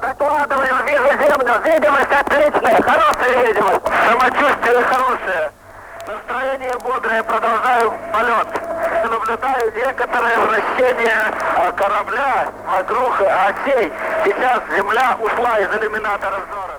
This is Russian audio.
Докладываю, вижу землю, видимость отличная, хорошая видимость, самочувствие хорошее, настроение бодрое, продолжаю полет. Наблюдаю некоторое вращение а, корабля вокруг осей. Сейчас земля ушла из иллюминатора взора.